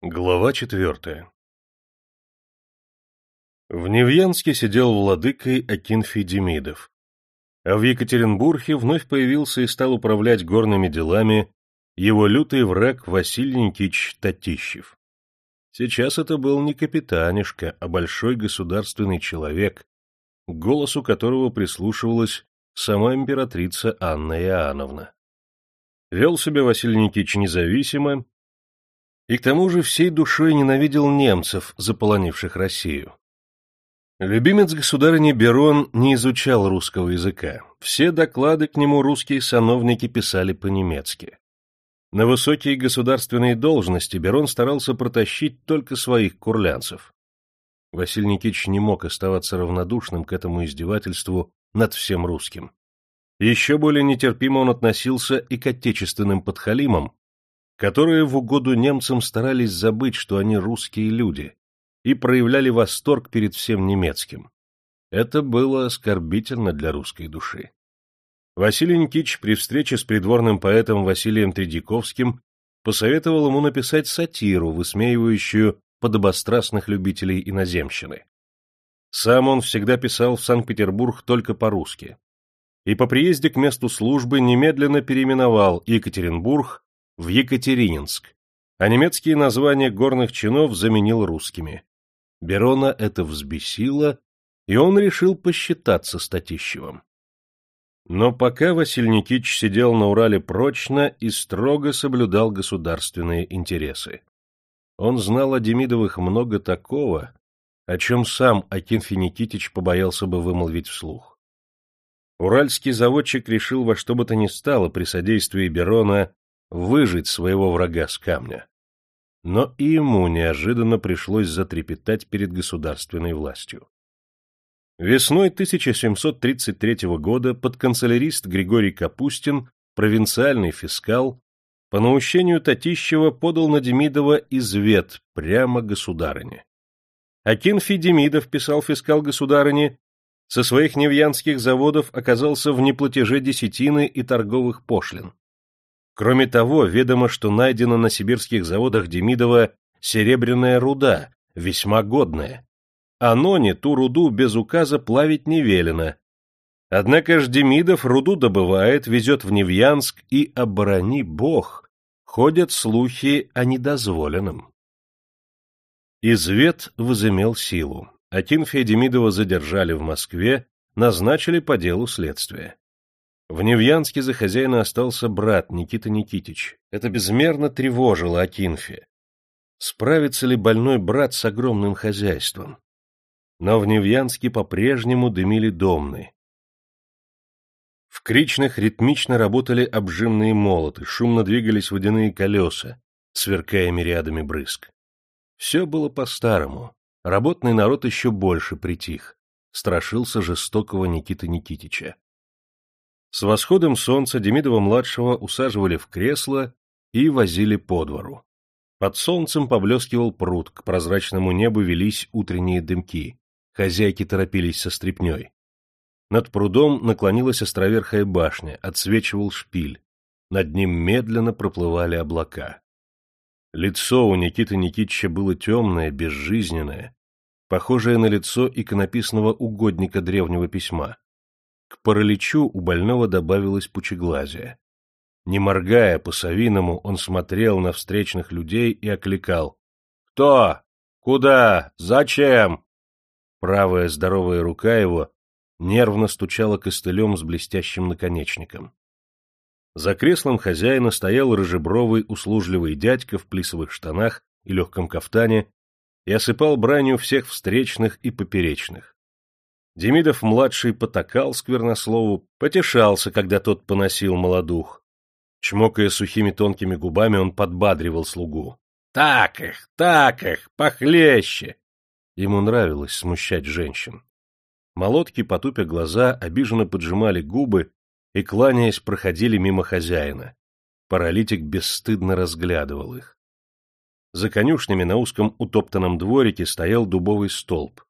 Глава четвертая В Невьянске сидел владыкой Акинфий Демидов, а в Екатеринбурге вновь появился и стал управлять горными делами его лютый враг Василий Никитич Татищев. Сейчас это был не капитанишка, а большой государственный человек, к голосу которого прислушивалась сама императрица Анна Иоанновна. Вел себя Василий Никитич независимо, и к тому же всей душой ненавидел немцев, заполонивших Россию. Любимец государыни Берон не изучал русского языка. Все доклады к нему русские сановники писали по-немецки. На высокие государственные должности Берон старался протащить только своих курлянцев. Василий Никитич не мог оставаться равнодушным к этому издевательству над всем русским. Еще более нетерпимо он относился и к отечественным подхалимам, которые в угоду немцам старались забыть, что они русские люди, и проявляли восторг перед всем немецким. Это было оскорбительно для русской души. Василий Никитич при встрече с придворным поэтом Василием Тредяковским посоветовал ему написать сатиру, высмеивающую подобострастных любителей иноземщины. Сам он всегда писал в Санкт-Петербург только по-русски. И по приезде к месту службы немедленно переименовал Екатеринбург в Екатерининск, а немецкие названия горных чинов заменил русскими. Берона это взбесило, и он решил посчитаться с Татищевым. Но пока Василий Никитич сидел на Урале прочно и строго соблюдал государственные интересы. Он знал о Демидовых много такого, о чем сам Акинфий Никитич побоялся бы вымолвить вслух. Уральский заводчик решил во что бы то ни стало при содействии Берона выжить своего врага с камня. Но и ему неожиданно пришлось затрепетать перед государственной властью. Весной 1733 года подканцелярист Григорий Капустин, провинциальный фискал, по наущению Татищева подал на Демидова извет прямо государыне. Акинфий Демидов, писал фискал государыне, со своих невьянских заводов оказался в неплатеже десятины и торговых пошлин. Кроме того, ведомо, что найдена на сибирских заводах Демидова серебряная руда, весьма годная. А Ноне ту руду без указа плавить не велено. Однако ж Демидов руду добывает, везет в Невьянск, и, оборони бог, ходят слухи о недозволенном. Извет возымел силу. Акинфия Демидова задержали в Москве, назначили по делу следствия. В Невьянске за хозяина остался брат Никита Никитич. Это безмерно тревожило Акинфе. Справится ли больной брат с огромным хозяйством? Но в Невьянске по-прежнему дымили домны. В Кричных ритмично работали обжимные молоты, шумно двигались водяные колеса, сверкая мириадами брызг. Все было по-старому. Работный народ еще больше притих. Страшился жестокого Никиты Никитича. С восходом солнца Демидова-младшего усаживали в кресло и возили по двору. Под солнцем поблескивал пруд, к прозрачному небу велись утренние дымки. Хозяйки торопились со стряпней. Над прудом наклонилась островерхая башня, отсвечивал шпиль. Над ним медленно проплывали облака. Лицо у Никиты Никитича было темное, безжизненное, похожее на лицо иконописного угодника древнего письма. Параличу у больного добавилось пучеглазие. Не моргая по-совиному, он смотрел на встречных людей и окликал. «Кто? Куда? Зачем?» Правая здоровая рука его нервно стучала костылем с блестящим наконечником. За креслом хозяина стоял рыжебровый услужливый дядька в плисовых штанах и легком кафтане и осыпал бранью всех встречных и поперечных. Демидов-младший потакал сквернослову, потешался, когда тот поносил молодух. Чмокая сухими тонкими губами, он подбадривал слугу. — Так их, так их, похлеще! Ему нравилось смущать женщин. Молотки, потупя глаза, обиженно поджимали губы и, кланяясь, проходили мимо хозяина. Паралитик бесстыдно разглядывал их. За конюшнями на узком утоптанном дворике стоял дубовый столб.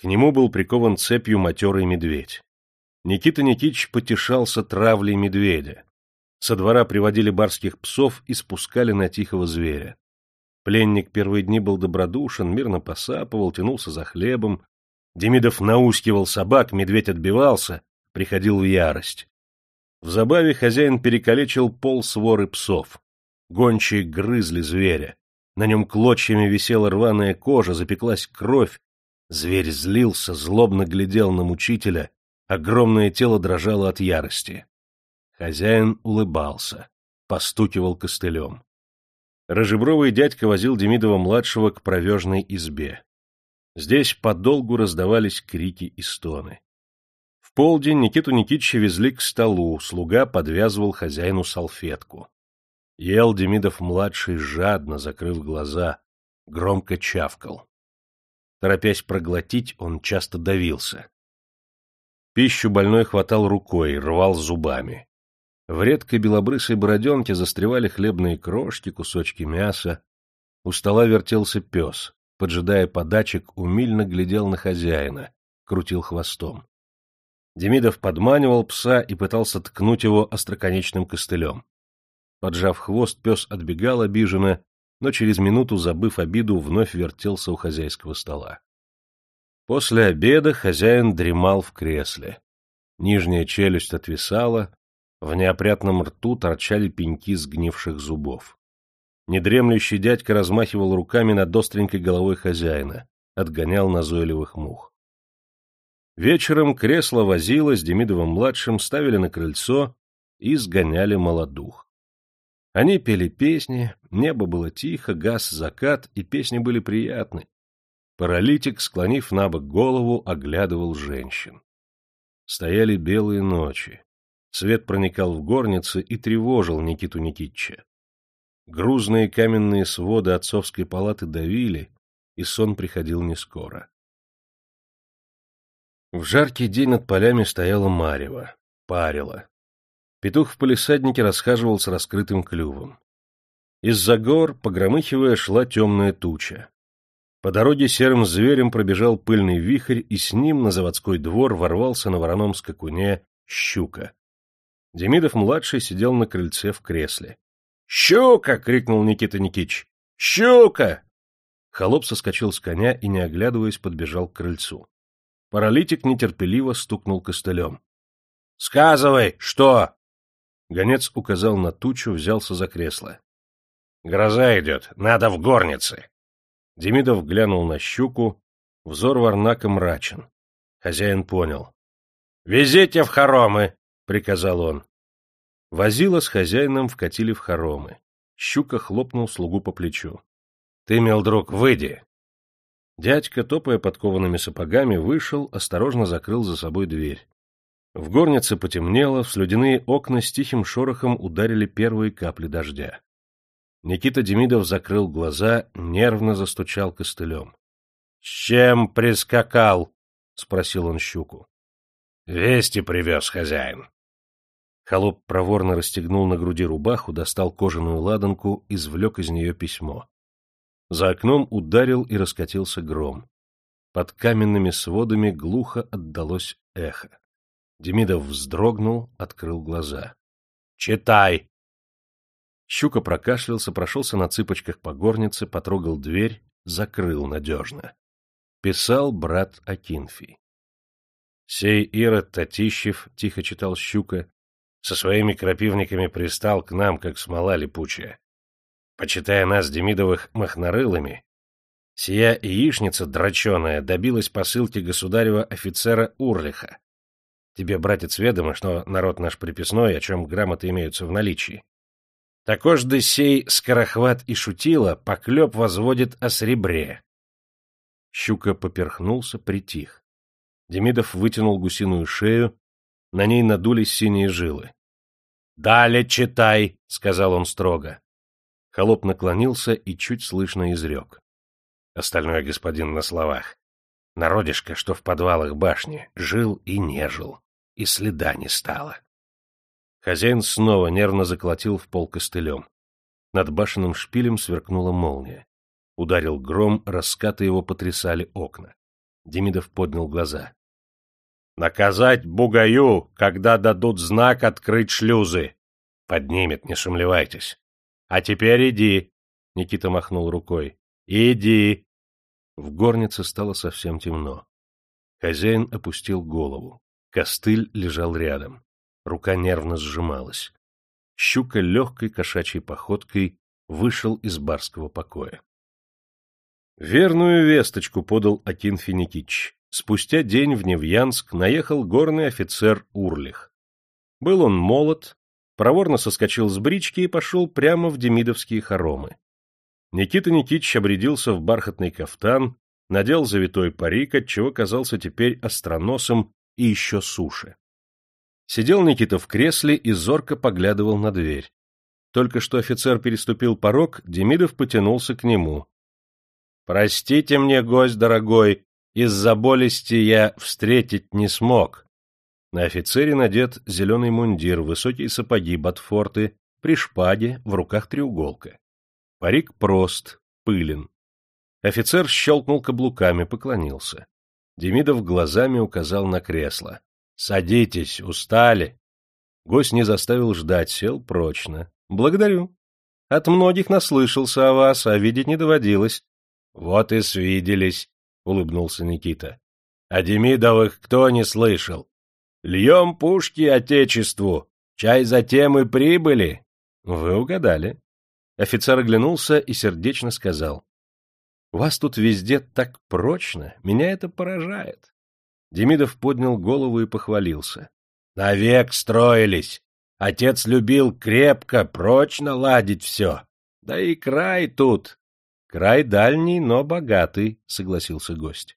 К нему был прикован цепью матерый медведь. Никита Никитич потешался травлей медведя. Со двора приводили барских псов и спускали на тихого зверя. Пленник первые дни был добродушен, мирно посапывал, тянулся за хлебом. Демидов наускивал собак, медведь отбивался, приходил в ярость. В забаве хозяин перекалечил пол своры псов. Гончие грызли зверя. На нем клочьями висела рваная кожа, запеклась кровь. Зверь злился, злобно глядел на мучителя, огромное тело дрожало от ярости. Хозяин улыбался, постукивал костылем. Рожебровый дядька возил Демидова-младшего к провежной избе. Здесь подолгу раздавались крики и стоны. В полдень Никиту Никитича везли к столу, слуга подвязывал хозяину салфетку. Ел Демидов-младший жадно, закрыв глаза, громко чавкал. Торопясь проглотить, он часто давился. Пищу больной хватал рукой, рвал зубами. В редкой белобрысой бороденке застревали хлебные крошки, кусочки мяса. У стола вертелся пес. Поджидая подачек, умильно глядел на хозяина, крутил хвостом. Демидов подманивал пса и пытался ткнуть его остроконечным костылем. Поджав хвост, пес отбегал обиженно, но через минуту, забыв обиду, вновь вертелся у хозяйского стола. После обеда хозяин дремал в кресле. Нижняя челюсть отвисала, в неопрятном рту торчали пеньки сгнивших зубов. Недремлющий дядька размахивал руками над остренькой головой хозяина, отгонял назойливых мух. Вечером кресло возило с Демидовым-младшим ставили на крыльцо и сгоняли молодух. Они пели песни, небо было тихо, газ закат, и песни были приятны. Паралитик, склонив на бок голову, оглядывал женщин. Стояли белые ночи. Свет проникал в горницы и тревожил Никиту Никитча. Грузные каменные своды отцовской палаты давили, и сон приходил не скоро. В жаркий день над полями стояла марево, парила. Петух в полисаднике расхаживал с раскрытым клювом. Из-за гор, погромыхивая, шла темная туча. По дороге серым зверем пробежал пыльный вихрь, и с ним на заводской двор ворвался на вороном скакуне щука. Демидов-младший сидел на крыльце в кресле. «Щука!» — крикнул Никита Никич. «Щука!» Холоп соскочил с коня и, не оглядываясь, подбежал к крыльцу. Паралитик нетерпеливо стукнул костылем. — Сказывай, что? Гонец указал на тучу, взялся за кресло. — Гроза идет, надо в горнице. Демидов глянул на щуку, взор Варнака мрачен. Хозяин понял. — Везите в хоромы! приказал он. Возила с хозяином вкатили в хоромы. Щука хлопнул слугу по плечу. — Ты, мил друг, выйди. Дядька, топая подкованными сапогами, вышел, осторожно закрыл за собой дверь. В горнице потемнело, в слюдяные окна с тихим шорохом ударили первые капли дождя. Никита Демидов закрыл глаза, нервно застучал костылем. — С чем прискакал? — спросил он щуку. — Вести привез хозяин. Холоп проворно расстегнул на груди рубаху, достал кожаную ладанку, извлек из нее письмо. За окном ударил и раскатился гром. Под каменными сводами глухо отдалось эхо. Демидов вздрогнул, открыл глаза. «Читай!» Щука прокашлялся, прошелся на цыпочках по горнице, потрогал дверь, закрыл надежно. Писал брат Акинфий. «Сей Ирод Татищев», — тихо читал Щука, со своими крапивниками пристал к нам, как смола липучая. Почитая нас, Демидовых, махнорылами, сия яичница драченая добилась посылки государева офицера Урлиха. Тебе, братец, ведомо, что народ наш приписной, о чем грамоты имеются в наличии. Також сей скорохват и шутила поклеп возводит о сребре. Щука поперхнулся, притих. Демидов вытянул гусиную шею, на ней надулись синие жилы. «Далее читай», — сказал он строго. Холоп наклонился и чуть слышно изрек. Остальное господин на словах. Народишко, что в подвалах башни, жил и не жил, и следа не стало. Хозяин снова нервно заколотил в пол костылем. Над башенным шпилем сверкнула молния. Ударил гром, раскаты его потрясали окна. Демидов поднял глаза. Наказать бугаю, когда дадут знак открыть шлюзы. Поднимет, не сомневайтесь. А теперь иди. Никита махнул рукой. Иди. В горнице стало совсем темно. Хозяин опустил голову. Костыль лежал рядом. Рука нервно сжималась. Щука легкой кошачьей походкой вышел из барского покоя. Верную весточку подал Акин Финикич. Спустя день в Невьянск наехал горный офицер Урлих. Был он молод, проворно соскочил с брички и пошел прямо в демидовские хоромы. Никита Никитич обрядился в бархатный кафтан, надел завитой парик, отчего казался теперь остроносом и еще суше. Сидел Никита в кресле и зорко поглядывал на дверь. Только что офицер переступил порог, Демидов потянулся к нему. — Простите мне, гость дорогой, из-за болести я встретить не смог. На офицере надет зеленый мундир, высокие сапоги ботфорты, при шпаге, в руках треуголка. Парик прост, пылен. Офицер щелкнул каблуками, поклонился. Демидов глазами указал на кресло. — Садитесь, устали. Гость не заставил ждать, сел прочно. — Благодарю. От многих наслышался о вас, а видеть не доводилось. — Вот и свиделись, — улыбнулся Никита. — А Демидовых кто не слышал? Льем пушки Отечеству, чай затем и прибыли. — Вы угадали. Офицер оглянулся и сердечно сказал. — Вас тут везде так прочно, меня это поражает. Демидов поднял голову и похвалился. — Навек строились. Отец любил крепко, прочно ладить все. Да и край тут. Край дальний, но богатый, — согласился гость.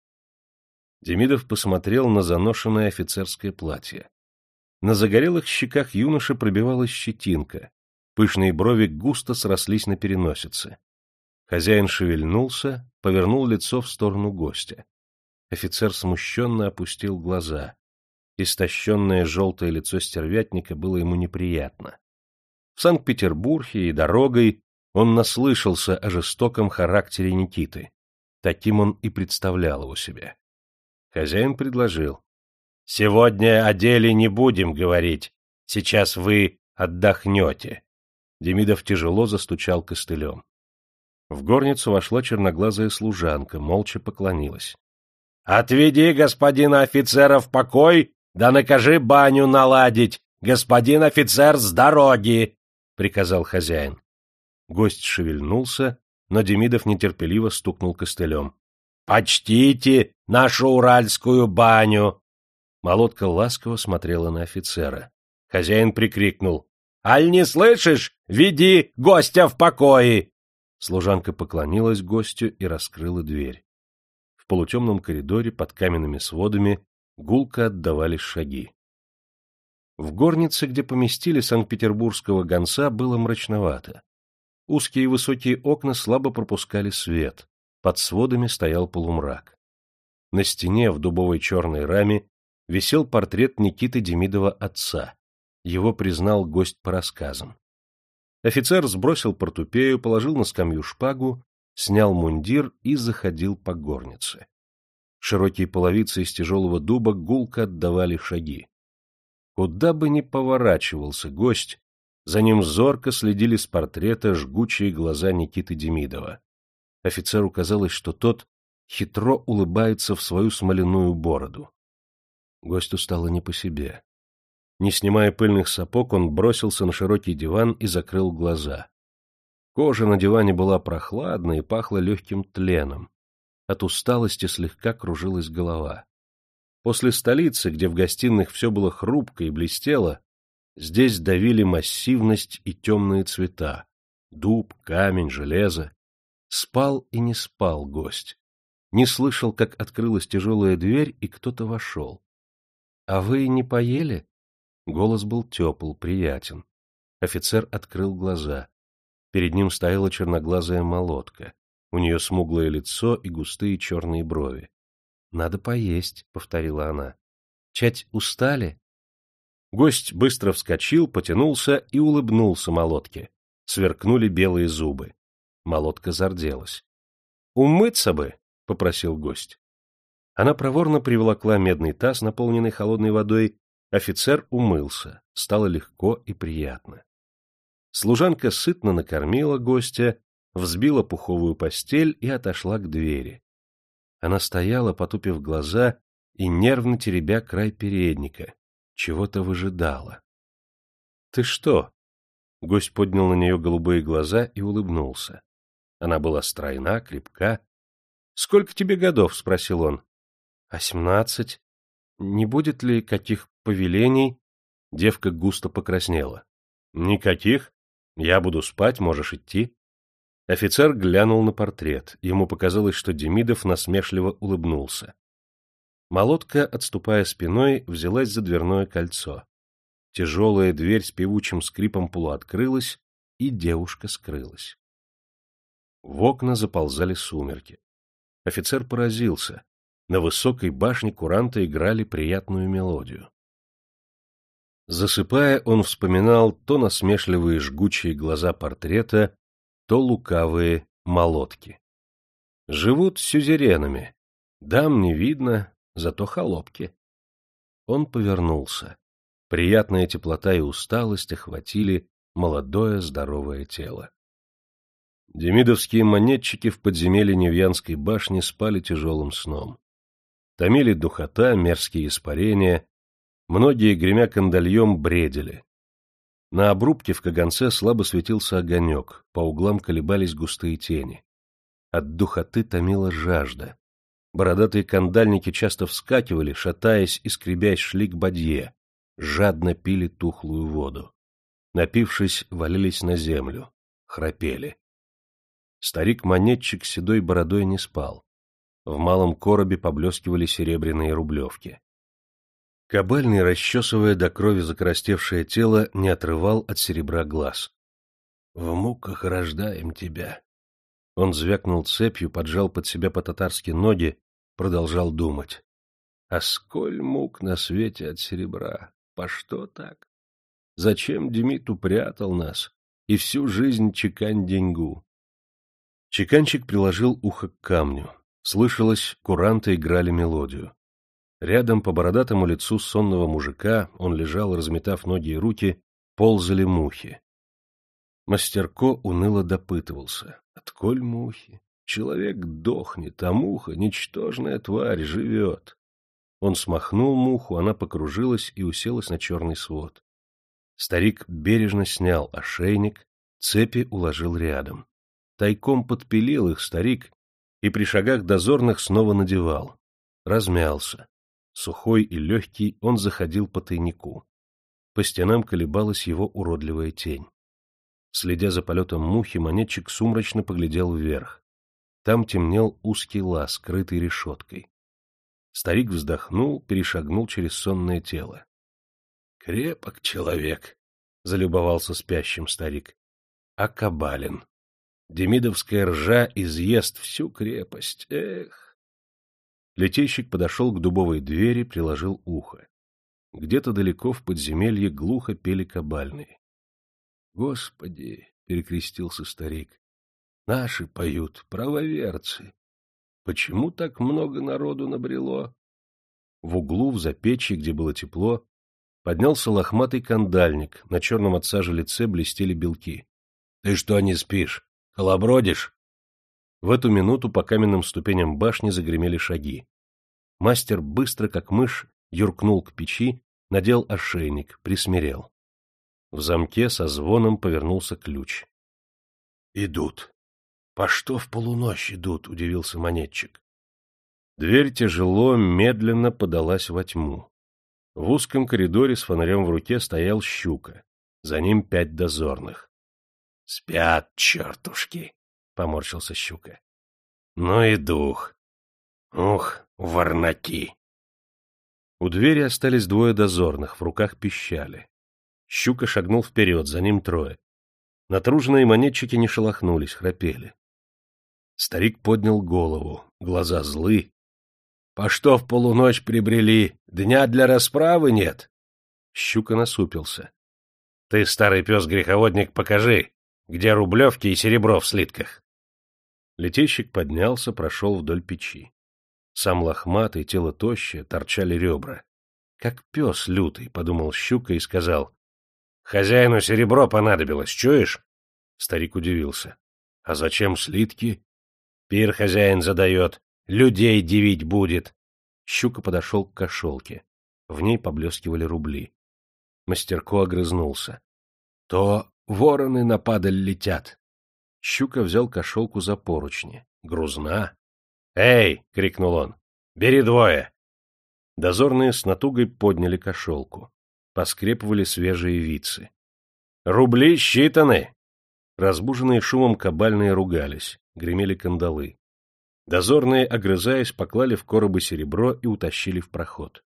Демидов посмотрел на заношенное офицерское платье. На загорелых щеках юноши пробивалась щетинка. Пышные брови густо срослись на переносице. Хозяин шевельнулся, повернул лицо в сторону гостя. Офицер смущенно опустил глаза. Истощенное желтое лицо стервятника было ему неприятно. В Санкт-Петербурге и дорогой он наслышался о жестоком характере Никиты. Таким он и представлял его себе. Хозяин предложил. — Сегодня о деле не будем говорить. Сейчас вы отдохнете. Демидов тяжело застучал костылем. В горницу вошла черноглазая служанка, молча поклонилась. — Отведи господина офицера в покой да накажи баню наладить, господин офицер, с дороги! — приказал хозяин. Гость шевельнулся, но Демидов нетерпеливо стукнул костылем. — Почтите нашу уральскую баню! Молодка ласково смотрела на офицера. Хозяин прикрикнул. — Аль не слышишь? Веди гостя в покое! Служанка поклонилась гостю и раскрыла дверь. В полутемном коридоре под каменными сводами гулко отдавались шаги. В горнице, где поместили санкт-петербургского гонца, было мрачновато. Узкие и высокие окна слабо пропускали свет, под сводами стоял полумрак. На стене в дубовой черной раме висел портрет Никиты Демидова отца. Его признал гость по рассказам. Офицер сбросил портупею, положил на скамью шпагу, снял мундир и заходил по горнице. Широкие половицы из тяжелого дуба гулко отдавали шаги. Куда бы ни поворачивался гость, за ним зорко следили с портрета жгучие глаза Никиты Демидова. Офицеру казалось, что тот хитро улыбается в свою смоляную бороду. Гостю стало не по себе. Не снимая пыльных сапог, он бросился на широкий диван и закрыл глаза. Кожа на диване была прохладной и пахла легким тленом. От усталости слегка кружилась голова. После столицы, где в гостиных все было хрупко и блестело, здесь давили массивность и темные цвета — дуб, камень, железо. Спал и не спал гость. Не слышал, как открылась тяжелая дверь, и кто-то вошел. — А вы не поели? Голос был тепл, приятен. Офицер открыл глаза. Перед ним стояла черноглазая молотка. У нее смуглое лицо и густые черные брови. — Надо поесть, — повторила она. — Чать устали? Гость быстро вскочил, потянулся и улыбнулся молотке. Сверкнули белые зубы. Молотка зарделась. — Умыться бы, — попросил гость. Она проворно приволокла медный таз, наполненный холодной водой. Офицер умылся. Стало легко и приятно. Служанка сытно накормила гостя взбила пуховую постель и отошла к двери. Она стояла, потупив глаза и нервно теребя край передника, чего-то выжидала. — Ты что? — гость поднял на нее голубые глаза и улыбнулся. Она была стройна, крепка. — Сколько тебе годов? — спросил он. — Восемнадцать. Не будет ли каких повелений? Девка густо покраснела. — Никаких. Я буду спать, можешь идти. Офицер глянул на портрет. Ему показалось, что Демидов насмешливо улыбнулся. Молодка, отступая спиной, взялась за дверное кольцо. Тяжелая дверь с певучим скрипом полуоткрылась, и девушка скрылась. В окна заползали сумерки. Офицер поразился. На высокой башне куранта играли приятную мелодию. Засыпая, он вспоминал то насмешливые жгучие глаза портрета, то лукавые молотки. Живут сюзеренами. Дам не видно, зато холопки. Он повернулся. Приятная теплота и усталость охватили молодое здоровое тело. Демидовские монетчики в подземелье Невьянской башни спали тяжелым сном. Томили духота, мерзкие испарения, многие, гремя кандальем, бредили. На обрубке в каганце слабо светился огонек, по углам колебались густые тени. От духоты томила жажда. Бородатые кандальники часто вскакивали, шатаясь и скребясь, шли к бадье, жадно пили тухлую воду. Напившись, валились на землю, храпели. Старик-монетчик седой бородой не спал. В малом коробе поблескивали серебряные рублевки. Кабальный, расчесывая до крови закоростевшее тело, не отрывал от серебра глаз. — В муках рождаем тебя. Он звякнул цепью, поджал под себя по-татарски ноги, продолжал думать. А сколь мук на свете от серебра? По что так? Зачем Демид упрятал нас и всю жизнь чекань деньгу? Чеканчик приложил ухо к камню. Слышалось, куранты играли мелодию. Рядом по бородатому лицу сонного мужика, он лежал, разметав ноги и руки, ползали мухи. Мастерко уныло допытывался. Отколь мухи? Человек дохнет, а муха, ничтожная тварь, живет. Он смахнул муху, она покружилась и уселась на черный свод. Старик бережно снял ошейник, цепи уложил рядом. Тайком подпилил их старик и при шагах дозорных снова надевал. Размялся. Сухой и легкий, он заходил по тайнику. По стенам колебалась его уродливая тень. Следя за полетом мухи, монетчик сумрачно поглядел вверх. Там темнел узкий лаз, скрытый решеткой. Старик вздохнул, перешагнул через сонное тело. — Крепок человек, — залюбовался спящим старик. — А кабалин. Демидовская ржа изъест всю крепость. Эх! Летейщик подошел к дубовой двери, приложил ухо. Где-то далеко в подземелье глухо пели кабальные. — Господи! — перекрестился старик. — Наши поют, правоверцы. Почему так много народу набрело? В углу, в запечье, где было тепло, поднялся лохматый кандальник, на черном от сажи лице блестели белки. — Ты что не спишь? Колобродишь? В эту минуту по каменным ступеням башни загремели шаги. Мастер быстро, как мышь, юркнул к печи, надел ошейник, присмирел. В замке со звоном повернулся ключ. — Идут. — По что в полуночь идут? — удивился монетчик. Дверь тяжело, медленно подалась во тьму. В узком коридоре с фонарем в руке стоял щука. За ним пять дозорных. — Спят, чертушки! — поморщился щука. — Ну и дух. Ух, варнаки! У двери остались двое дозорных, в руках пищали. Щука шагнул вперед, за ним трое. Натруженные монетчики не шелохнулись, храпели. Старик поднял голову, глаза злы. — По что в полуночь прибрели? Дня для расправы нет? Щука насупился. — Ты, старый пес-греховодник, покажи, где рублевки и серебро в слитках. Летейщик поднялся, прошел вдоль печи. Сам лохматый, тело тощее, торчали ребра. Как пес лютый, — подумал щука и сказал. — Хозяину серебро понадобилось, чуешь? Старик удивился. — А зачем слитки? — Пир хозяин задает. Людей дивить будет. Щука подошел к кошелке. В ней поблескивали рубли. Мастерко огрызнулся. — То вороны на падаль летят. Щука взял кошелку за поручни. Грузна. «Эй!» — крикнул он. «Бери двое!» Дозорные с натугой подняли кошелку. Поскрепывали свежие вицы. «Рубли считаны!» Разбуженные шумом кабальные ругались, гремели кандалы. Дозорные, огрызаясь, поклали в коробы серебро и утащили в проход.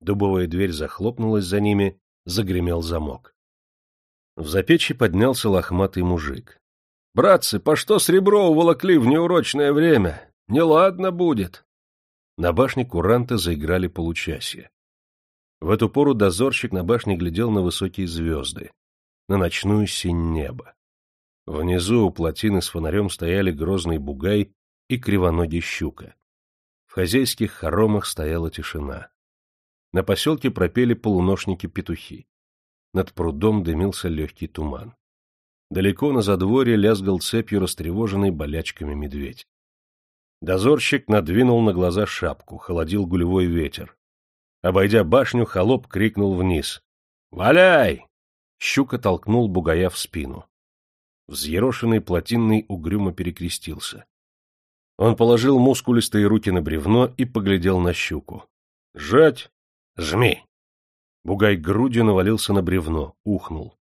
Дубовая дверь захлопнулась за ними, загремел замок. В запечье поднялся лохматый мужик. — Братцы, по что сребро уволокли в неурочное время? Неладно будет. На башне куранта заиграли получасье. В эту пору дозорщик на башне глядел на высокие звезды, на ночную синь неба. Внизу у плотины с фонарем стояли грозный бугай и кривоногий щука. В хозяйских хоромах стояла тишина. На поселке пропели полуношники-петухи. Над прудом дымился легкий туман. Далеко на задворье лязгал цепью растревоженный болячками медведь. Дозорщик надвинул на глаза шапку, холодил гулевой ветер. Обойдя башню, холоп крикнул вниз. «Валяй!» Щука толкнул бугая в спину. Взъерошенный плотинный угрюмо перекрестился. Он положил мускулистые руки на бревно и поглядел на щуку. «Жать! Жми!» Бугай грудью навалился на бревно, ухнул.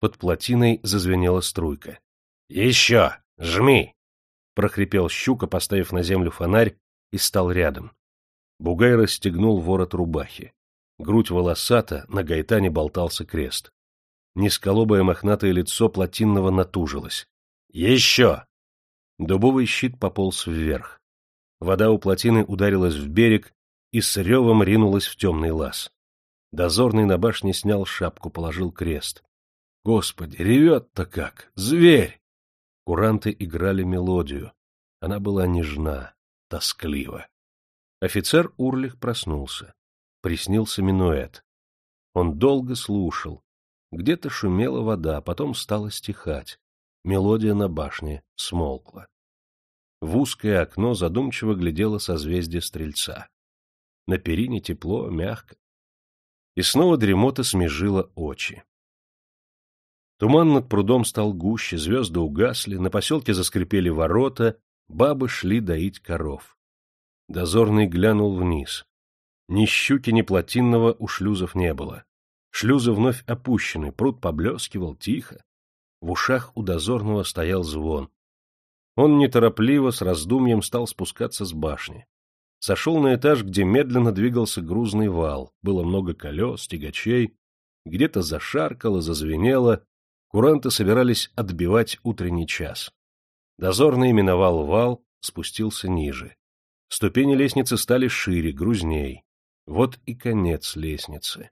Под плотиной зазвенела струйка. «Еще! Жми!» — прохрипел щука, поставив на землю фонарь, и стал рядом. Бугай расстегнул ворот рубахи. Грудь волосата, на гайтане болтался крест. Низколобое мохнатое лицо плотинного натужилось. «Еще!» Дубовый щит пополз вверх. Вода у плотины ударилась в берег и с ревом ринулась в темный лаз. Дозорный на башне снял шапку, положил крест. Господи, ревет-то как! Зверь! Куранты играли мелодию. Она была нежна, тосклива. Офицер Урлих проснулся. Приснился минуэт. Он долго слушал. Где-то шумела вода, потом стала стихать. Мелодия на башне смолкла. В узкое окно задумчиво глядело созвездие Стрельца. На перине тепло, мягко. И снова дремота смежила очи. Туман над прудом стал гуще, звезды угасли, на поселке заскрипели ворота, бабы шли доить коров. Дозорный глянул вниз. Ни щуки, ни плотинного у шлюзов не было. Шлюзы вновь опущены, пруд поблескивал тихо. В ушах у дозорного стоял звон. Он неторопливо, с раздумьем стал спускаться с башни. Сошел на этаж, где медленно двигался грузный вал. Было много колес, тягачей. Где-то зашаркало, зазвенело, Куранты собирались отбивать утренний час. Дозорный миновал вал, спустился ниже. Ступени лестницы стали шире, грузней. Вот и конец лестницы.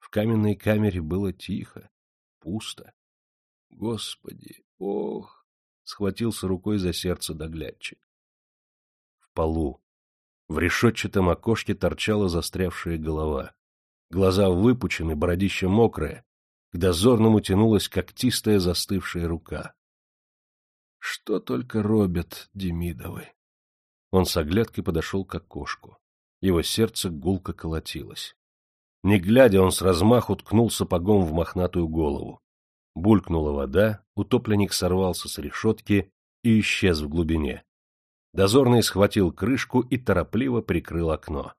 В каменной камере было тихо, пусто. Господи, ох! Схватился рукой за сердце доглядчик. В полу, в решетчатом окошке торчала застрявшая голова. Глаза выпучены, бородище мокрое, к дозорному тянулась когтистая застывшая рука. Что только робят Демидовы. Он с оглядкой подошел к окошку. Его сердце гулко колотилось. Не глядя, он с размаху ткнул сапогом в мохнатую голову. Булькнула вода, утопленник сорвался с решетки и исчез в глубине. Дозорный схватил крышку и торопливо прикрыл окно.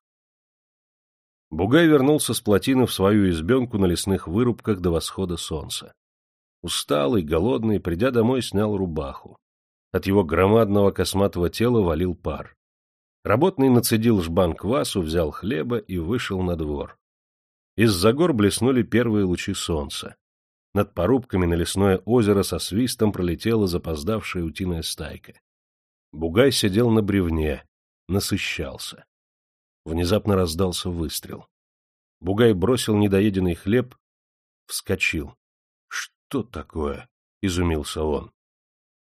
Бугай вернулся с плотины в свою избенку на лесных вырубках до восхода солнца. Усталый, голодный, придя домой, снял рубаху. От его громадного косматого тела валил пар. Работный нацедил жбан квасу, взял хлеба и вышел на двор. Из-за гор блеснули первые лучи солнца. Над порубками на лесное озеро со свистом пролетела запоздавшая утиная стайка. Бугай сидел на бревне, насыщался. Внезапно раздался выстрел. Бугай бросил недоеденный хлеб, вскочил. — Что такое? — изумился он.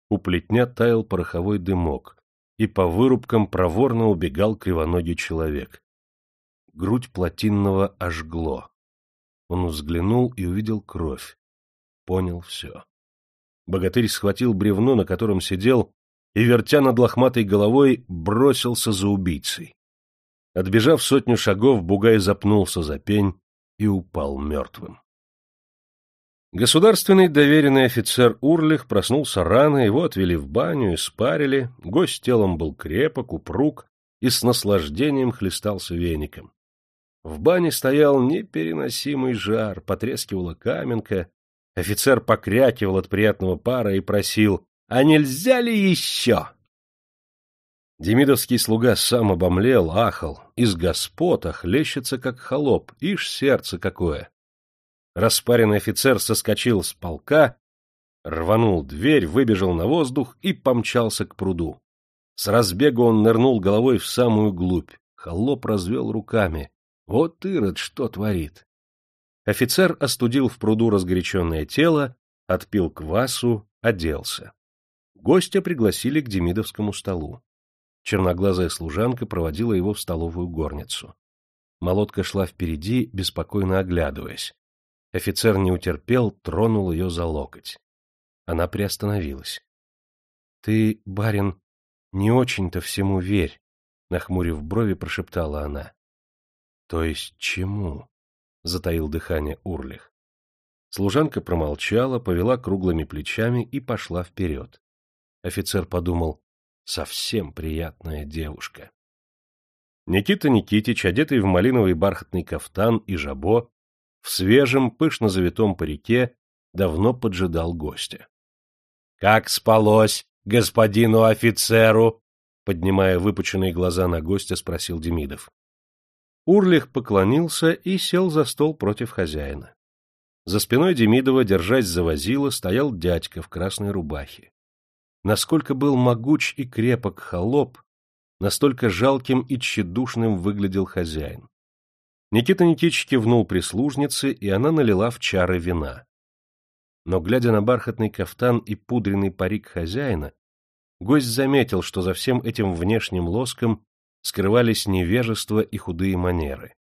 У плетня таял пороховой дымок, и по вырубкам проворно убегал кривоногий человек. Грудь плотинного ожгло. Он взглянул и увидел кровь. Понял все. Богатырь схватил бревно, на котором сидел, и, вертя над лохматой головой, бросился за убийцей. Отбежав сотню шагов, Бугай запнулся за пень и упал мертвым. Государственный доверенный офицер Урлих проснулся рано, его отвели в баню и спарили, гость телом был крепок, упруг и с наслаждением хлестался веником. В бане стоял непереносимый жар, потрескивала каменка, офицер покрякивал от приятного пара и просил «А нельзя ли еще?» Демидовский слуга сам обомлел, ахал, из господа хлещется, как холоп, ишь сердце какое. Распаренный офицер соскочил с полка, рванул дверь, выбежал на воздух и помчался к пруду. С разбегу он нырнул головой в самую глубь. Холоп развел руками. Вот Ирод что творит! Офицер остудил в пруду разгоряченное тело, отпил квасу, оделся. Гостя пригласили к демидовскому столу. Черноглазая служанка проводила его в столовую горницу. Молодка шла впереди, беспокойно оглядываясь. Офицер не утерпел, тронул ее за локоть. Она приостановилась. — Ты, барин, не очень-то всему верь, — нахмурив брови, прошептала она. — То есть чему? — затаил дыхание Урлих. Служанка промолчала, повела круглыми плечами и пошла вперед. Офицер подумал, совсем приятная девушка. Никита Никитич, одетый в малиновый бархатный кафтан и жабо, в свежем, пышно завитом парике, давно поджидал гостя. — Как спалось господину офицеру? — поднимая выпученные глаза на гостя, спросил Демидов. Урлих поклонился и сел за стол против хозяина. За спиной Демидова, держась за возила, стоял дядька в красной рубахе. Насколько был могуч и крепок холоп, настолько жалким и тщедушным выглядел хозяин. Никита Никитич кивнул прислужнице, и она налила в чары вина. Но, глядя на бархатный кафтан и пудренный парик хозяина, гость заметил, что за всем этим внешним лоском скрывались невежество и худые манеры.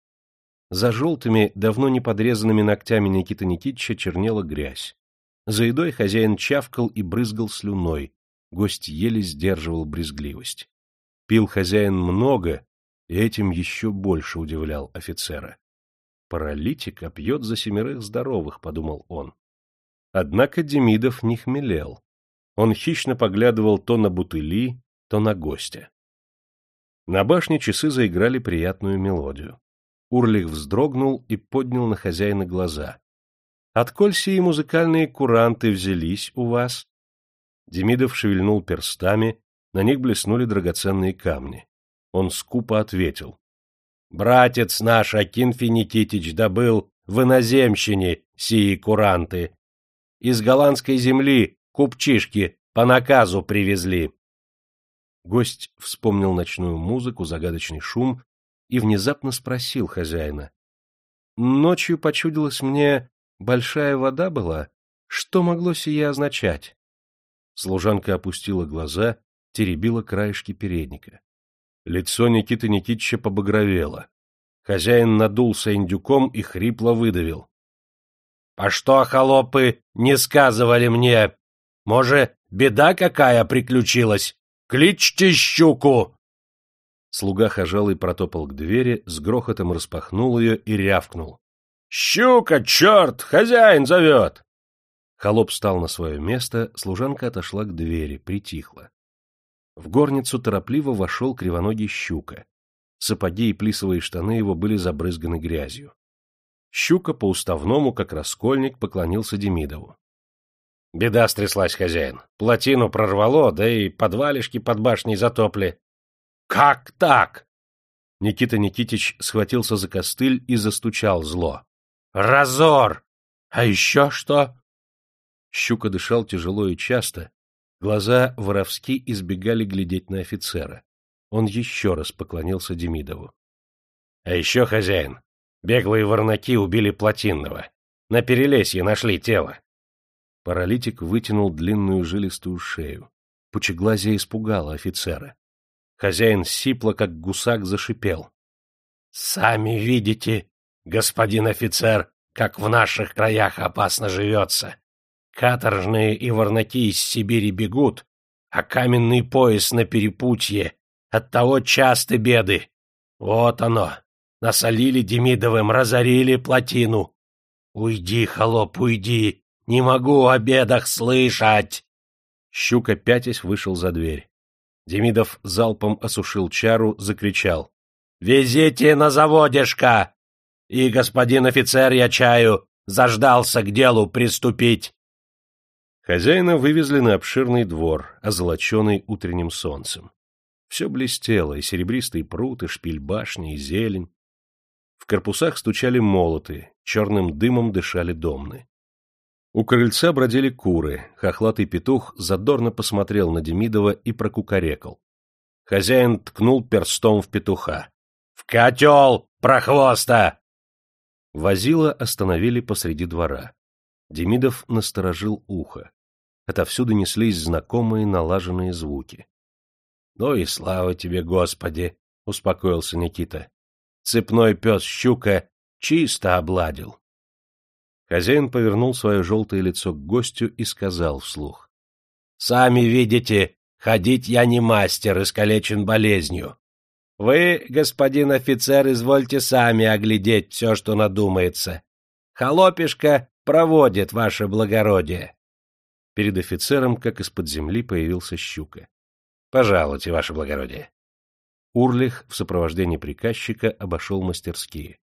За желтыми, давно не подрезанными ногтями Никиты Никитича чернела грязь. За едой хозяин чавкал и брызгал слюной, гость еле сдерживал брезгливость. Пил хозяин много, и этим еще больше удивлял офицера. «Паралитик, а пьет за семерых здоровых», — подумал он. Однако Демидов не хмелел. Он хищно поглядывал то на бутыли, то на гостя. На башне часы заиграли приятную мелодию. Урлих вздрогнул и поднял на хозяина глаза. — Отколь сии музыкальные куранты взялись у вас? Демидов шевельнул перстами, на них блеснули драгоценные камни. Он скупо ответил. — Братец наш, Акинфи Никитич, добыл в иноземщине сии куранты. Из голландской земли купчишки по наказу привезли. Гость вспомнил ночную музыку, загадочный шум и внезапно спросил хозяина. — Ночью почудилась мне большая вода была? Что могло сие означать? Служанка опустила глаза, теребила краешки передника. Лицо Никиты Никитича побагровело. Хозяин надулся индюком и хрипло выдавил. — А что, холопы, не сказывали мне? Может, беда какая приключилась? Кличьте щуку! Слуга хожалый протопал к двери, с грохотом распахнул ее и рявкнул. — Щука, черт, хозяин зовет! Холоп встал на свое место, служанка отошла к двери, притихла. В горницу торопливо вошел кривоногий щука. Сапоги и плисовые штаны его были забрызганы грязью. Щука по-уставному, как раскольник, поклонился Демидову. — Беда стряслась, хозяин. Плотину прорвало, да и подвалишки под башней затопли. — Как так? Никита Никитич схватился за костыль и застучал зло. — Разор! А еще что? Щука дышал тяжело и часто, Глаза воровски избегали глядеть на офицера. Он еще раз поклонился Демидову. — А еще, хозяин, беглые ворнаки убили Плотинного. На перелесье нашли тело. Паралитик вытянул длинную жилистую шею. Пучеглазие испугало офицера. Хозяин сипло, как гусак, зашипел. — Сами видите, господин офицер, как в наших краях опасно живется. Каторжные и ворнаки из Сибири бегут, а каменный пояс на перепутье. Оттого часты беды. Вот оно. Насолили Демидовым, разорили плотину. Уйди, холоп, уйди. Не могу о бедах слышать. Щука пятясь вышел за дверь. Демидов залпом осушил чару, закричал. — Везите на заводишко! И, господин офицер, я чаю, заждался к делу приступить. Хозяина вывезли на обширный двор, озолоченный утренним солнцем. Все блестело, и серебристый пруд, и шпиль башни, и зелень. В корпусах стучали молоты, черным дымом дышали домны. У крыльца бродили куры, хохлатый петух задорно посмотрел на Демидова и прокукарекал. Хозяин ткнул перстом в петуха. — В котел, прохвоста! Возила остановили посреди двора. Демидов насторожил ухо. Отовсюду неслись знакомые налаженные звуки. — Ну и слава тебе, Господи! — успокоился Никита. Цепной пес Щука чисто обладил. Хозяин повернул свое желтое лицо к гостю и сказал вслух. — Сами видите, ходить я не мастер, искалечен болезнью. Вы, господин офицер, извольте сами оглядеть все, что надумается. Холопишка проводит ваше благородие. Перед офицером, как из-под земли, появился щука. — Пожалуйте, ваше благородие. Урлих в сопровождении приказчика обошел мастерские.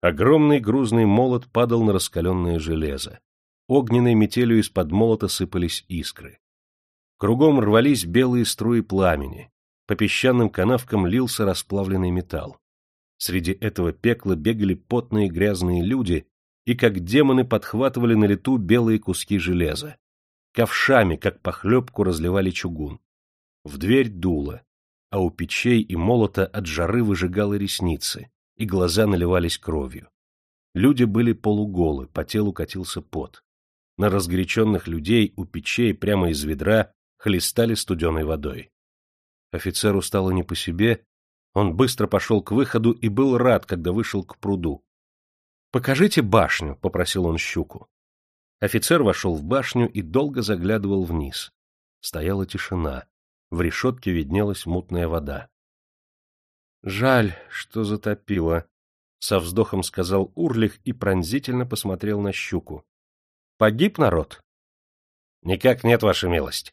Огромный грузный молот падал на раскаленное железо. Огненной метелью из-под молота сыпались искры. Кругом рвались белые струи пламени. По песчаным канавкам лился расплавленный металл. Среди этого пекла бегали потные грязные люди и как демоны подхватывали на лету белые куски железа. Ковшами, как похлебку, разливали чугун. В дверь дуло, а у печей и молота от жары выжигало ресницы, и глаза наливались кровью. Люди были полуголы, по телу катился пот. На разгоряченных людей у печей прямо из ведра хлестали студеной водой. Офицеру стало не по себе, он быстро пошел к выходу и был рад, когда вышел к пруду. — Покажите башню, — попросил он щуку. Офицер вошел в башню и долго заглядывал вниз. Стояла тишина. В решетке виднелась мутная вода. — Жаль, что затопило, — со вздохом сказал Урлих и пронзительно посмотрел на щуку. — Погиб народ? — Никак нет, ваша милость.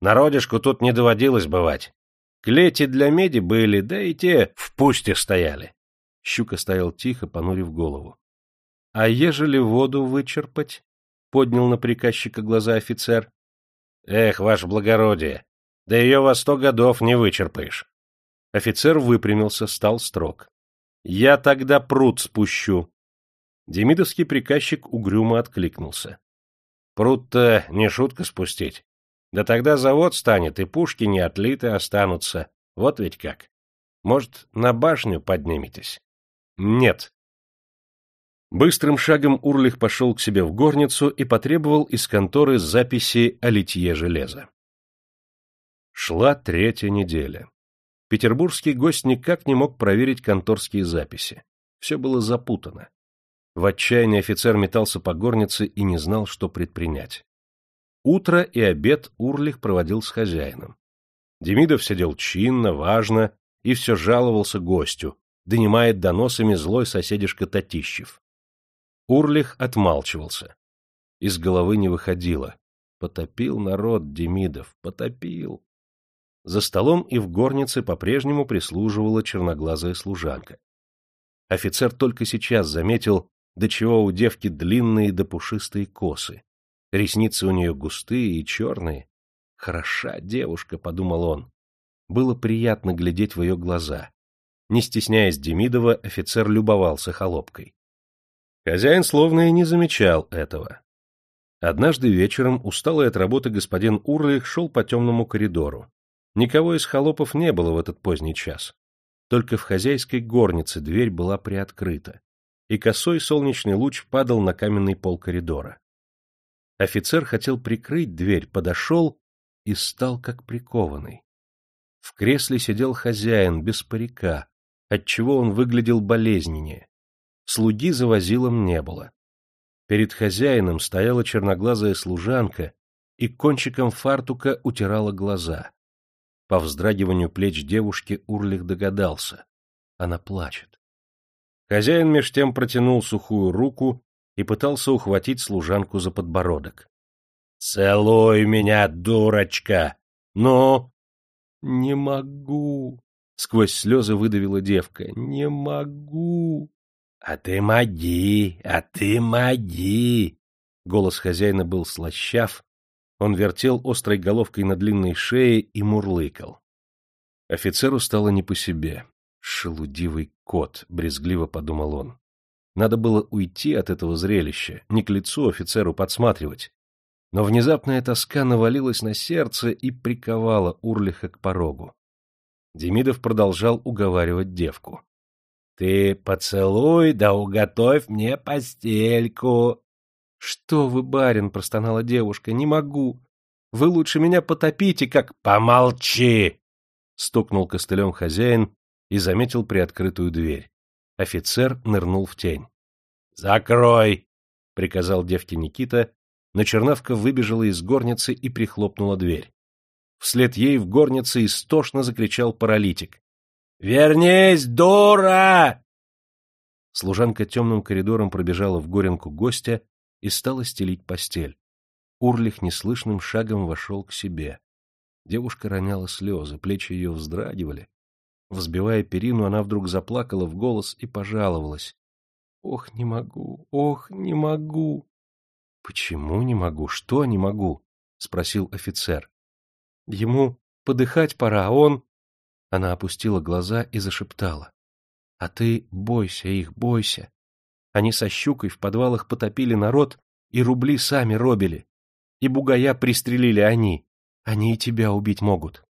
Народишку тут не доводилось бывать. Клети для меди были, да и те в пусте стояли. Щука стоял тихо, понурив голову. — А ежели воду вычерпать? — поднял на приказчика глаза офицер. — Эх, ваше благородие, да ее во сто годов не вычерпаешь. Офицер выпрямился, стал строг. — Я тогда пруд спущу. Демидовский приказчик угрюмо откликнулся. — Пруд-то не шутка спустить. Да тогда завод станет, и пушки не отлиты останутся. Вот ведь как. Может, на башню подниметесь? — Нет, Быстрым шагом Урлих пошел к себе в горницу и потребовал из конторы записи о литье железа. Шла третья неделя. Петербургский гость никак не мог проверить конторские записи. Все было запутано. В отчаянии офицер метался по горнице и не знал, что предпринять. Утро и обед Урлих проводил с хозяином. Демидов сидел чинно, важно и все жаловался гостю, донимает доносами злой соседишка Татищев. Урлих отмалчивался. Из головы не выходило. Потопил народ Демидов, потопил. За столом и в горнице по-прежнему прислуживала черноглазая служанка. Офицер только сейчас заметил, до чего у девки длинные да пушистые косы. Ресницы у нее густые и черные. Хороша девушка, — подумал он. Было приятно глядеть в ее глаза. Не стесняясь Демидова, офицер любовался холопкой. Хозяин словно и не замечал этого. Однажды вечером, усталый от работы господин Урлих шел по темному коридору. Никого из холопов не было в этот поздний час. Только в хозяйской горнице дверь была приоткрыта, и косой солнечный луч падал на каменный пол коридора. Офицер хотел прикрыть дверь, подошел и стал как прикованный. В кресле сидел хозяин, без парика, отчего он выглядел болезненнее. Слуги за возилом не было. Перед хозяином стояла черноглазая служанка и кончиком фартука утирала глаза. По вздрагиванию плеч девушки Урлих догадался. Она плачет. Хозяин меж тем протянул сухую руку и пытался ухватить служанку за подбородок. — Целуй меня, дурочка! Ну? — Не могу! — сквозь слезы выдавила девка. — Не могу! — А ты моги, а ты моги! Голос хозяина был слащав, он вертел острой головкой на длинной шее и мурлыкал. Офицеру стало не по себе. «Шелудивый кот», — брезгливо подумал он. Надо было уйти от этого зрелища, не к лицу офицеру подсматривать. Но внезапная тоска навалилась на сердце и приковала Урлиха к порогу. Демидов продолжал уговаривать девку. — Ты поцелуй, да уготовь мне постельку. — Что вы, барин, — простонала девушка, — не могу. Вы лучше меня потопите, как... — Помолчи! — стукнул костылем хозяин и заметил приоткрытую дверь. Офицер нырнул в тень. «Закрой!» — приказал девке Никита, но Чернавка выбежала из горницы и прихлопнула дверь. Вслед ей в горнице истошно закричал паралитик. «Вернись, дура!» Служанка темным коридором пробежала в горенку гостя и стала стелить постель. Урлих неслышным шагом вошел к себе. Девушка роняла слезы, плечи ее вздрагивали. Взбивая перину, она вдруг заплакала в голос и пожаловалась. — Ох, не могу, ох, не могу. — Почему не могу? Что не могу? — спросил офицер. — Ему подыхать пора, а он... Она опустила глаза и зашептала. — А ты бойся их, бойся. Они со щукой в подвалах потопили народ и рубли сами робили. И бугая пристрелили они. Они и тебя убить могут.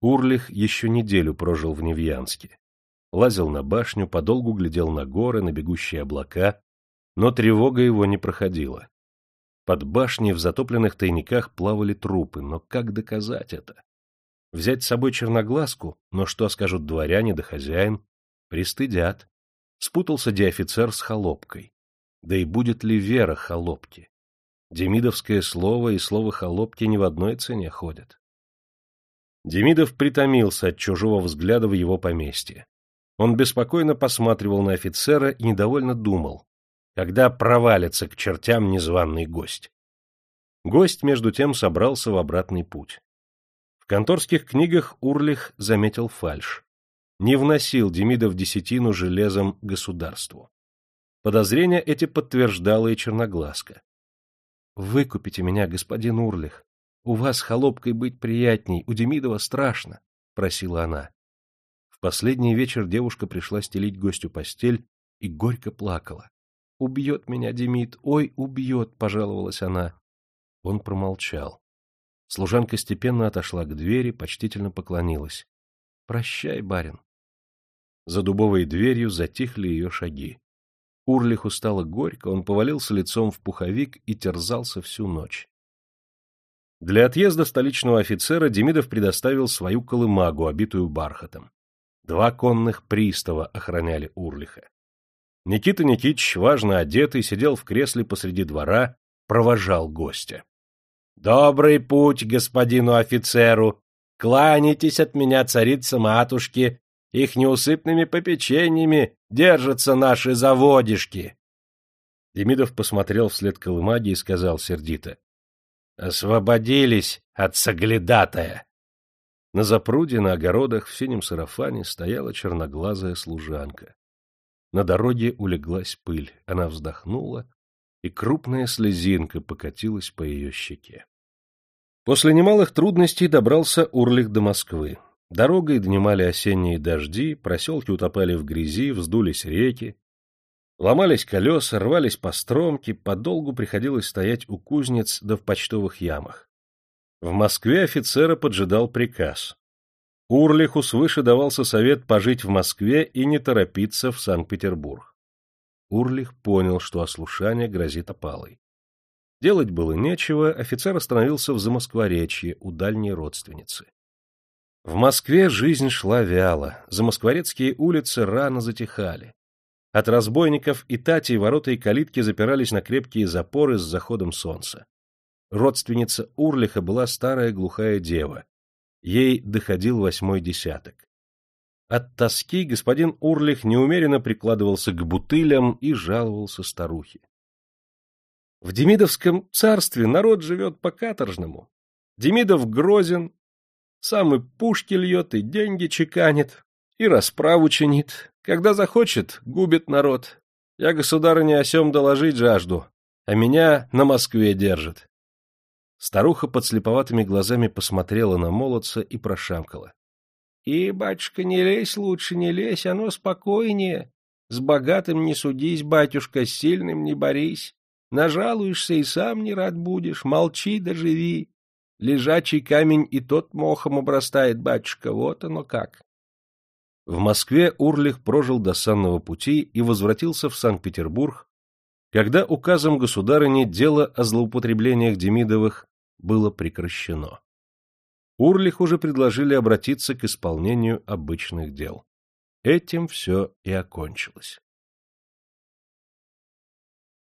Урлих еще неделю прожил в Невьянске. Лазил на башню, подолгу глядел на горы, на бегущие облака, но тревога его не проходила. Под башней в затопленных тайниках плавали трупы, но как доказать это? Взять с собой черноглазку, но что скажут дворяне да хозяин? Пристыдят. Спутался деофицер с холопкой. Да и будет ли вера холопки? Демидовское слово и слово холопки не в одной цене ходят. Демидов притомился от чужого взгляда в его поместье. Он беспокойно посматривал на офицера и недовольно думал, когда провалится к чертям незваный гость. Гость, между тем, собрался в обратный путь. Конторских книгах Урлих заметил фальш. Не вносил Демидов десятину железом государству. Подозрения эти подтверждала и Черноглазка. — Выкупите меня, господин Урлих, у вас холопкой быть приятней, у Демидова страшно, — просила она. В последний вечер девушка пришла стелить гостю постель и горько плакала. — Убьет меня Демид, ой, убьет, — пожаловалась она. Он промолчал. Служанка степенно отошла к двери, почтительно поклонилась. — Прощай, барин. За дубовой дверью затихли ее шаги. Урлиху стало горько, он повалился лицом в пуховик и терзался всю ночь. Для отъезда столичного офицера Демидов предоставил свою колымагу, обитую бархатом. Два конных пристава охраняли Урлиха. Никита Никитич, важно одетый, сидел в кресле посреди двора, провожал гостя. — Добрый путь господину офицеру! Кланяйтесь от меня, царица-матушки! Их неусыпными попечениями держатся наши заводишки! Демидов посмотрел вслед колымаги и сказал сердито. Освободились от соглядатая. На запруде, на огородах, в синем сарафане стояла черноглазая служанка. На дороге улеглась пыль, она вздохнула, и крупная слезинка покатилась по ее щеке. После немалых трудностей добрался Урлих до Москвы. Дорогой днимали осенние дожди, проселки утопали в грязи, вздулись реки, Ломались колеса, рвались постромки, подолгу приходилось стоять у кузнец да в почтовых ямах. В Москве офицера поджидал приказ. Урлиху свыше давался совет пожить в Москве и не торопиться в Санкт-Петербург. Урлих понял, что ослушание грозит опалой. Делать было нечего, офицер остановился в Замоскворечье у дальней родственницы. В Москве жизнь шла вяло, замоскворецкие улицы рано затихали. От разбойников и тати ворота и калитки запирались на крепкие запоры с заходом солнца. Родственница Урлиха была старая глухая дева. Ей доходил восьмой десяток. От тоски господин Урлих неумеренно прикладывался к бутылям и жаловался старухе. В Демидовском царстве народ живет по-каторжному. Демидов грозен, сам и пушки льет, и деньги чеканит, и расправу чинит. Когда захочет, губит народ. Я, государыне, о сем доложить жажду, а меня на Москве держит. Старуха под слеповатыми глазами посмотрела на молодца и прошамкала. — И, батюшка, не лезь лучше, не лезь, оно спокойнее. С богатым не судись, батюшка, с сильным не борись. Нажалуешься и сам не рад будешь, молчи да живи. Лежачий камень и тот мохом обрастает, батюшка, вот оно как. В Москве Урлих прожил до санного пути и возвратился в Санкт-Петербург, когда указом государыни дело о злоупотреблениях Демидовых было прекращено. Урлих уже предложили обратиться к исполнению обычных дел. Этим все и окончилось.